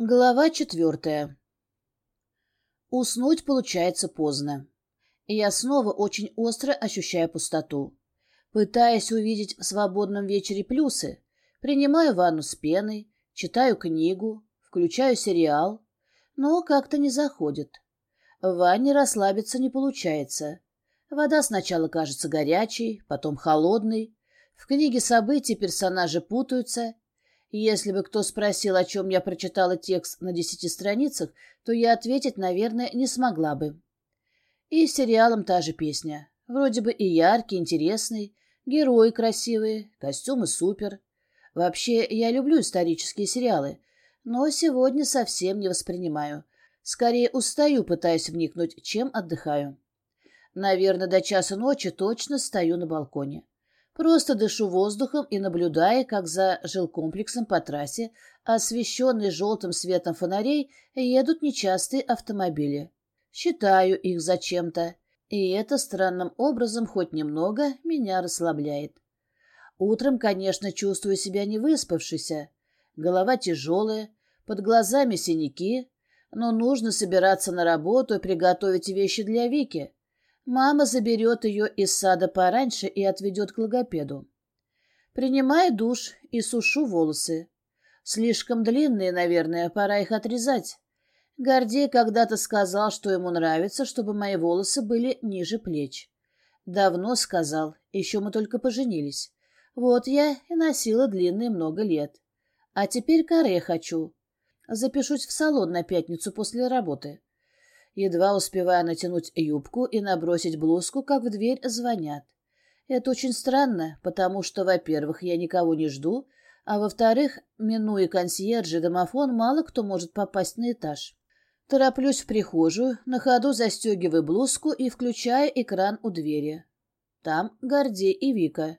Глава четвертая. Уснуть получается поздно. Я снова очень остро ощущаю пустоту. Пытаясь увидеть в свободном вечере плюсы, принимаю ванну с пеной, читаю книгу, включаю сериал, но как-то не заходит. В ванне расслабиться не получается. Вода сначала кажется горячей, потом холодной. В книге событий персонажи путаются — если бы кто спросил, о чем я прочитала текст на десяти страницах, то я ответить, наверное, не смогла бы. И с сериалом та же песня. Вроде бы и яркий, интересный, герои красивые, костюмы супер. Вообще, я люблю исторические сериалы, но сегодня совсем не воспринимаю. Скорее устаю, пытаясь вникнуть, чем отдыхаю. Наверное, до часа ночи точно стою на балконе. Просто дышу воздухом и наблюдая, как за жилкомплексом по трассе, освещенной желтым светом фонарей, едут нечастые автомобили. Считаю их зачем-то, и это странным образом хоть немного меня расслабляет. Утром, конечно, чувствую себя невыспавшейся. Голова тяжелая, под глазами синяки, но нужно собираться на работу и приготовить вещи для Вики. Мама заберет ее из сада пораньше и отведет к логопеду. Принимаю душ и сушу волосы. Слишком длинные, наверное, пора их отрезать. Гордей когда-то сказал, что ему нравится, чтобы мои волосы были ниже плеч. Давно сказал, еще мы только поженились. Вот я и носила длинные много лет. А теперь каре хочу. Запишусь в салон на пятницу после работы. Едва успевая натянуть юбку и набросить блузку, как в дверь звонят. Это очень странно, потому что, во-первых, я никого не жду, а во-вторых, минуя консьержа и домофон, мало кто может попасть на этаж. Тороплюсь в прихожую, на ходу застегиваю блузку и включаю экран у двери. Там Гордей и Вика.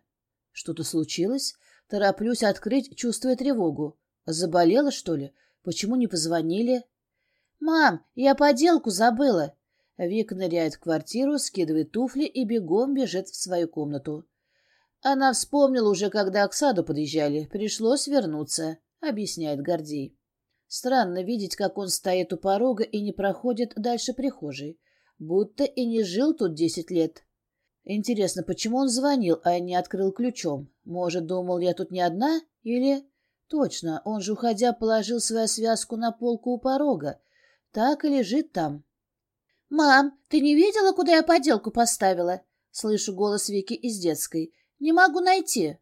Что-то случилось? Тороплюсь открыть, чувствуя тревогу. Заболела, что ли? Почему не позвонили? «Мам, я поделку забыла!» Вика ныряет в квартиру, скидывает туфли и бегом бежит в свою комнату. Она вспомнила уже, когда к саду подъезжали. Пришлось вернуться, объясняет Гордей. Странно видеть, как он стоит у порога и не проходит дальше прихожей. Будто и не жил тут десять лет. Интересно, почему он звонил, а не открыл ключом? Может, думал, я тут не одна? Или... Точно, он же, уходя, положил свою связку на полку у порога, так и лежит там. «Мам, ты не видела, куда я поделку поставила?» Слышу голос Вики из детской. «Не могу найти».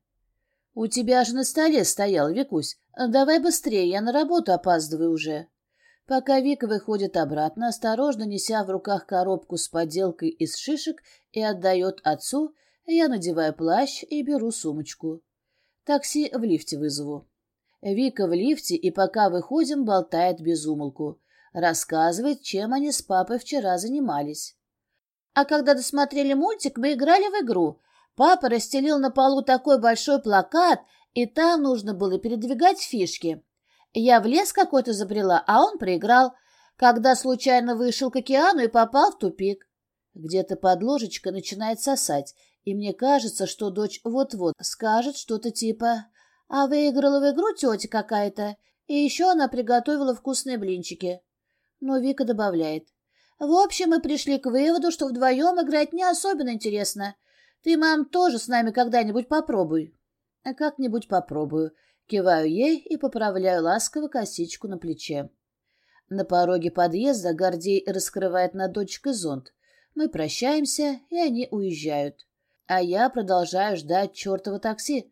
«У тебя же на столе стоял, Викусь. Давай быстрее, я на работу опаздываю уже». Пока Вика выходит обратно, осторожно неся в руках коробку с поделкой из шишек и отдает отцу, я надеваю плащ и беру сумочку. Такси в лифте вызову. Вика в лифте и пока выходим, болтает без умолку рассказывает, чем они с папой вчера занимались. А когда досмотрели мультик, мы играли в игру. Папа расстелил на полу такой большой плакат, и там нужно было передвигать фишки. Я в лес какой-то забрела, а он проиграл, когда случайно вышел к океану и попал в тупик. Где-то под ложечкой начинает сосать, и мне кажется, что дочь вот-вот скажет что-то типа «А выиграла в игру тетя какая-то, и еще она приготовила вкусные блинчики». Но Вика добавляет. В общем, мы пришли к выводу, что вдвоем играть не особенно интересно. Ты, мам, тоже с нами когда-нибудь попробуй. А как-нибудь попробую. Киваю ей и поправляю ласково косичку на плече. На пороге подъезда Гордей раскрывает над дочкой зонт. Мы прощаемся, и они уезжают. А я продолжаю ждать чертова такси,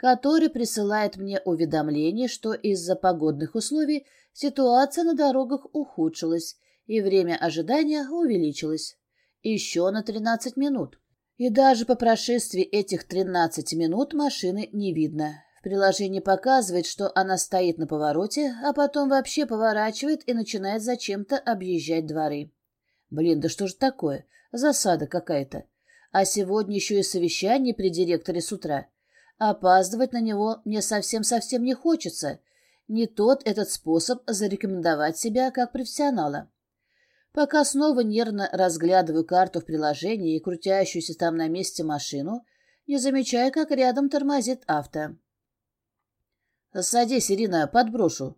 который присылает мне уведомление, что из-за погодных условий ситуация на дорогах ухудшилась, и время ожидания увеличилось. Еще на 13 минут. И даже по прошествии этих 13 минут машины не видно. В приложении показывает, что она стоит на повороте, а потом вообще поворачивает и начинает зачем-то объезжать дворы. Блин, да что же такое? Засада какая-то. А сегодня еще и совещание при директоре с утра. Опаздывать на него мне совсем-совсем не хочется. Не тот этот способ зарекомендовать себя как профессионала. Пока снова нервно разглядываю карту в приложении и крутящуюся там на месте машину, не замечая, как рядом тормозит авто. «Садись, Ирина, подброшу».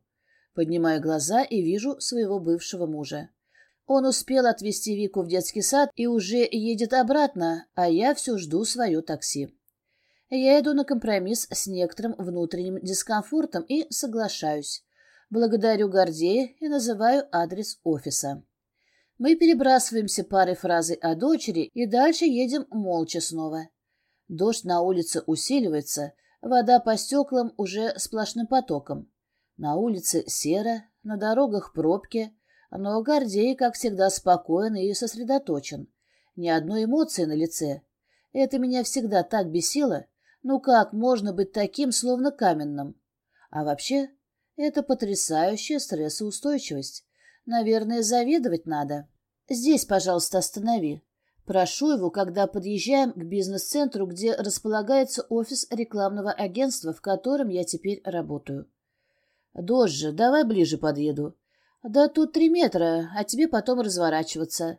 Поднимаю глаза и вижу своего бывшего мужа. Он успел отвезти Вику в детский сад и уже едет обратно, а я все жду свое такси. Я иду на компромисс с некоторым внутренним дискомфортом и соглашаюсь. Благодарю Гордея и называю адрес офиса. Мы перебрасываемся парой фразы о дочери и дальше едем молча снова. Дождь на улице усиливается, вода по стеклам уже сплошным потоком. На улице серо, на дорогах пробки, но Гордей, как всегда, спокоен и сосредоточен. Ни одной эмоции на лице. Это меня всегда так бесило. Ну как можно быть таким, словно каменным? А вообще, это потрясающая стрессоустойчивость. Наверное, завидовать надо. Здесь, пожалуйста, останови. Прошу его, когда подъезжаем к бизнес-центру, где располагается офис рекламного агентства, в котором я теперь работаю. Дождь давай ближе подъеду. Да тут три метра, а тебе потом разворачиваться.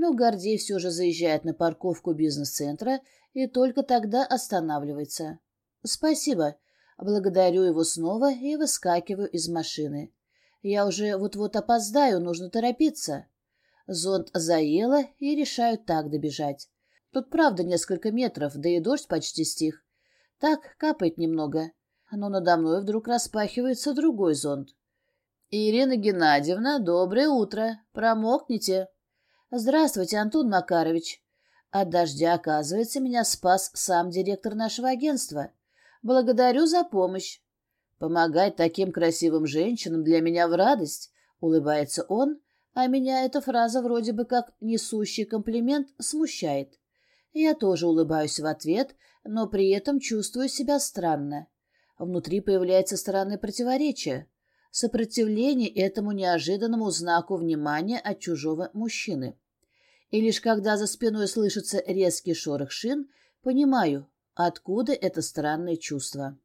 Но Гордей все же заезжает на парковку бизнес-центра и только тогда останавливается. Спасибо. Благодарю его снова и выскакиваю из машины. Я уже вот-вот опоздаю, нужно торопиться. Зонт заело и решаю так добежать. Тут правда несколько метров, да и дождь почти стих. Так, капает немного. Но надо мной вдруг распахивается другой зонт. «Ирина Геннадьевна, доброе утро. Промокните». «Здравствуйте, Антон Макарович». От дождя, оказывается, меня спас сам директор нашего агентства. Благодарю за помощь. Помогать таким красивым женщинам для меня в радость, улыбается он, а меня эта фраза вроде бы как несущий комплимент смущает. Я тоже улыбаюсь в ответ, но при этом чувствую себя странно. Внутри появляется странное противоречие. Сопротивление этому неожиданному знаку внимания от чужого мужчины. И лишь когда за спиной слышится резкий шорох шин, понимаю, Откуда это странное чувство?